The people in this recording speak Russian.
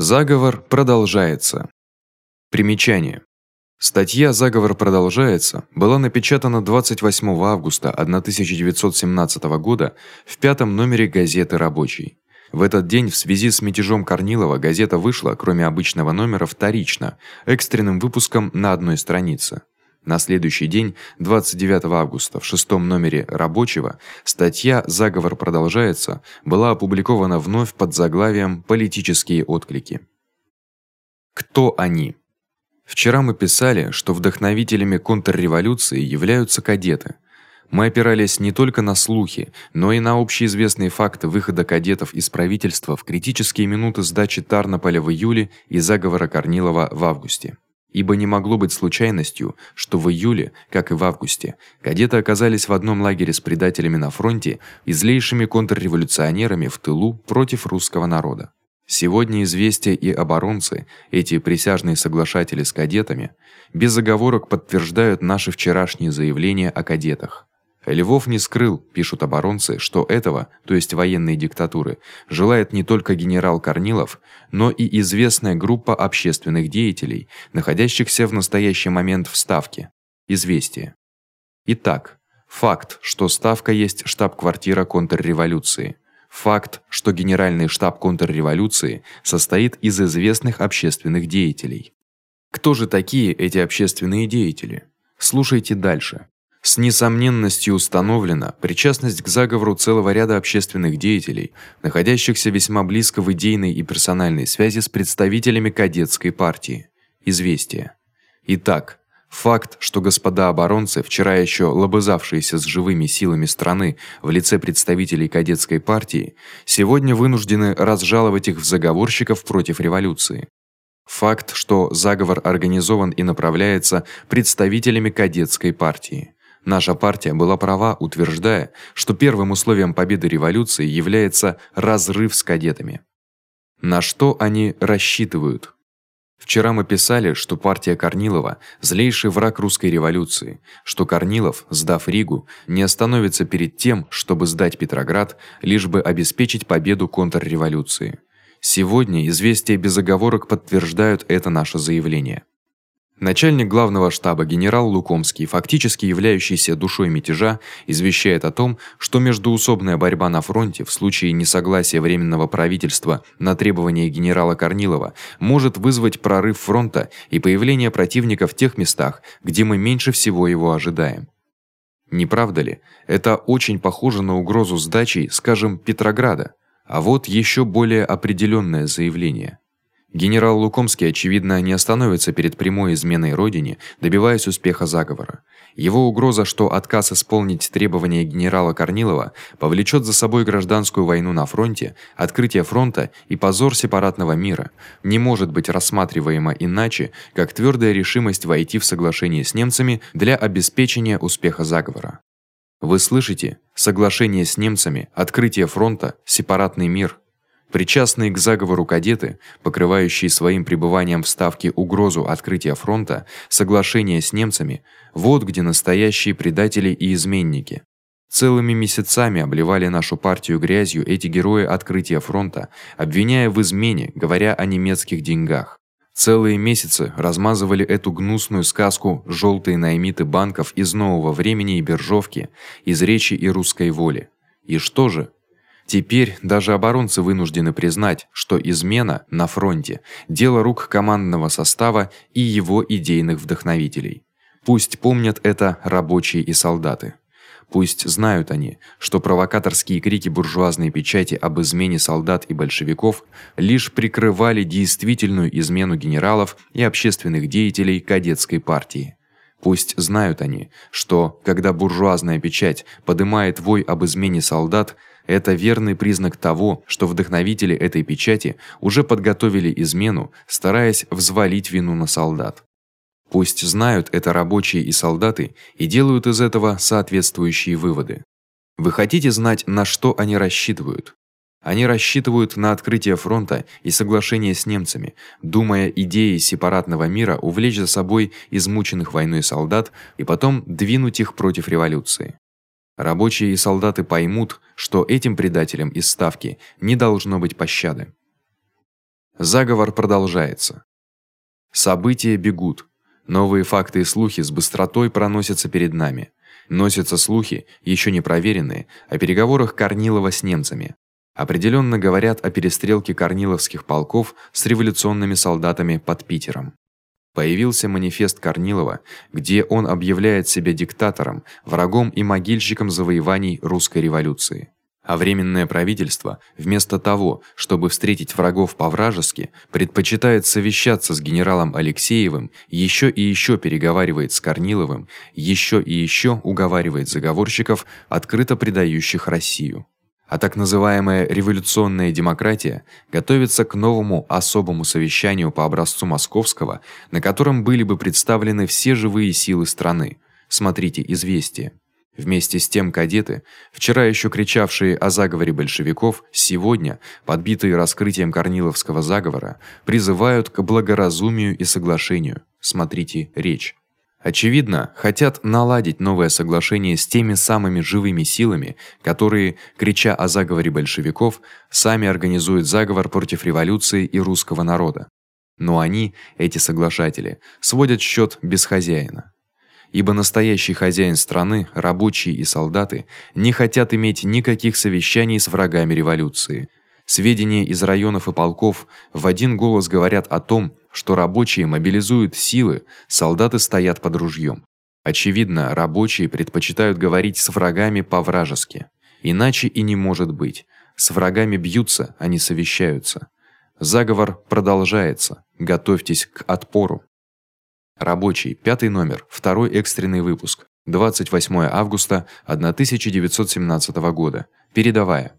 Заговор продолжается. Примечание. Статья Заговор продолжается была напечатана 28 августа 1917 года в пятом номере газеты Рабочий. В этот день в связи с мятежом Корнилова газета вышла, кроме обычного номера, вторично, экстренным выпуском на одной странице. На следующий день, 29 августа, в шестом номере Рабочего, статья Заговор продолжается была опубликована вновь под заглавием Политические отклики. Кто они? Вчера мы писали, что вдохновителями контрреволюции являются кадеты. Мы опирались не только на слухи, но и на общеизвестные факты выхода кадетов из правительства в критические минуты сдачи Тарнополя в июле и заговора Корнилова в августе. Ибо не могло быть случайностью, что в июле, как и в августе, кадеты оказались в одном лагере с предателями на фронте и злейшими контрреволюционерами в тылу против русского народа. Сегодня известия и оборонцы, эти присяжные соглашатели с кадетами, без оговорок подтверждают наши вчерашние заявления о кадетах. Львов не скрыл, пишут оборонцы, что этого, то есть военной диктатуры, желает не только генерал Корнилов, но и известная группа общественных деятелей, находящихся в настоящий момент в ставке. Известие. Итак, факт, что ставка есть штаб-квартира контрреволюции. Факт, что генеральный штаб контрреволюции состоит из известных общественных деятелей. Кто же такие эти общественные деятели? Слушайте дальше. С несомненностью установлена причастность к заговору целого ряда общественных деятелей, находящихся весьма близко в идейной и персональной связи с представителями кадетской партии. Известие. Итак, факт, что господа оборонцы, вчера ещё лобызавшиеся с живыми силами страны в лице представителей кадетской партии, сегодня вынуждены разжаловать их в заговорщиков против революции. Факт, что заговор организован и направляется представителями кадетской партии. Наша партия была права, утверждая, что первым условием победы революции является разрыв с кадетами. На что они рассчитывают? Вчера мы писали, что партия Корнилова злейший враг русской революции, что Корнилов, сдав Ригу, не остановится перед тем, чтобы сдать Петроград, лишь бы обеспечить победу контрреволюции. Сегодня известия без оговорок подтверждают это наше заявление. Начальник главного штаба генерал Лукомский, фактически являющийся душой мятежа, извещает о том, что междуусобная борьба на фронте в случае несогласия временного правительства на требования генерала Корнилова может вызвать прорыв фронта и появление противника в тех местах, где мы меньше всего его ожидаем. Не правда ли? Это очень похоже на угрозу сдачи, скажем, Петрограда. А вот ещё более определённое заявление. Генерал Лукомский очевидно не остановится перед прямой изменой родине, добиваясь успеха заговора. Его угроза, что отказ исполнить требования генерала Корнилова повлечет за собой гражданскую войну на фронте, открытие фронта и позор сепаратного мира, не может быть рассматриваема иначе, как твёрдая решимость войти в соглашение с немцами для обеспечения успеха заговора. Вы слышите? Соглашение с немцами, открытие фронта, сепаратный мир Причастные к заговору кадеты, покрывающие своим пребыванием в Ставке угрозу открытия фронта, соглашение с немцами вот где настоящие предатели и изменники. Целыми месяцами обливали нашу партию грязью эти герои открытия фронта, обвиняя в измене, говоря о немецких деньгах. Целые месяцы размазывали эту гнусную сказку жёлтые наймиты банков из нового времени и биржовки, из речи и русской воли. И что же? Теперь даже оборонцы вынуждены признать, что измена на фронте дело рук командного состава и его идейных вдохновителей. Пусть помнят это рабочие и солдаты. Пусть знают они, что провокаторские крики буржуазной печати об измене солдат и большевиков лишь прикрывали действительную измену генералов и общественных деятелей кадетской партии. Пусть знают они, что когда буржуазная печать поднимает вой об измене солдат, это верный признак того, что вдохновители этой печати уже подготовили измену, стараясь взвалить вину на солдат. Пусть знают это рабочие и солдаты и делают из этого соответствующие выводы. Вы хотите знать, на что они рассчитывают? Они рассчитывают на открытие фронта и соглашение с немцами, думая идеей сепаратного мира увлечь за собой измученных войной солдат и потом двинуть их против революции. Рабочие и солдаты поймут, что этим предателям из ставки не должно быть пощады. Заговор продолжается. События бегут. Новые факты и слухи с быстротой проносятся перед нами. Носятся слухи, ещё не проверенные, о переговорах Корнилова с немцами. Определённо говорят о перестрелке корниловских полков с революционными солдатами под Питером. Появился манифест Корнилова, где он объявляет себя диктатором, врагом и могильщиком завоеваний русской революции. А временное правительство, вместо того, чтобы встретить врагов по-вражески, предпочитает совещаться с генералом Алексеевым, ещё и ещё переговаривает с Корниловым, ещё и ещё уговаривает заговорщиков, открыто предающих Россию. А так называемая революционная демократия готовится к новому особому совещанию по образцу московского, на котором были бы представлены все живые силы страны. Смотрите известия. Вместе с тем кадеты, вчера ещё кричавшие о заговоре большевиков, сегодня, подбитые раскрытием Корниловского заговора, призывают к благоразумию и соглашению. Смотрите речь. Очевидно, хотят наладить новое соглашение с теми самыми живыми силами, которые, крича о заговоре большевиков, сами организуют заговор против революции и русского народа. Но они, эти соглашатели, сводят счёт без хозяина ибо настоящий хозяин страны, рабочие и солдаты, не хотят иметь никаких совещаний с врагами революции. Сведения из районов и полков в один голос говорят о том, что рабочие мобилизуют силы, солдаты стоят под ружьём. Очевидно, рабочие предпочитают говорить с врагами по-вражески. Иначе и не может быть. С врагами бьются, а не совещаются. Заговор продолжается. Готовьтесь к отпору. Рабочий, пятый номер, второй экстренный выпуск. 28 августа 1917 года. Передавая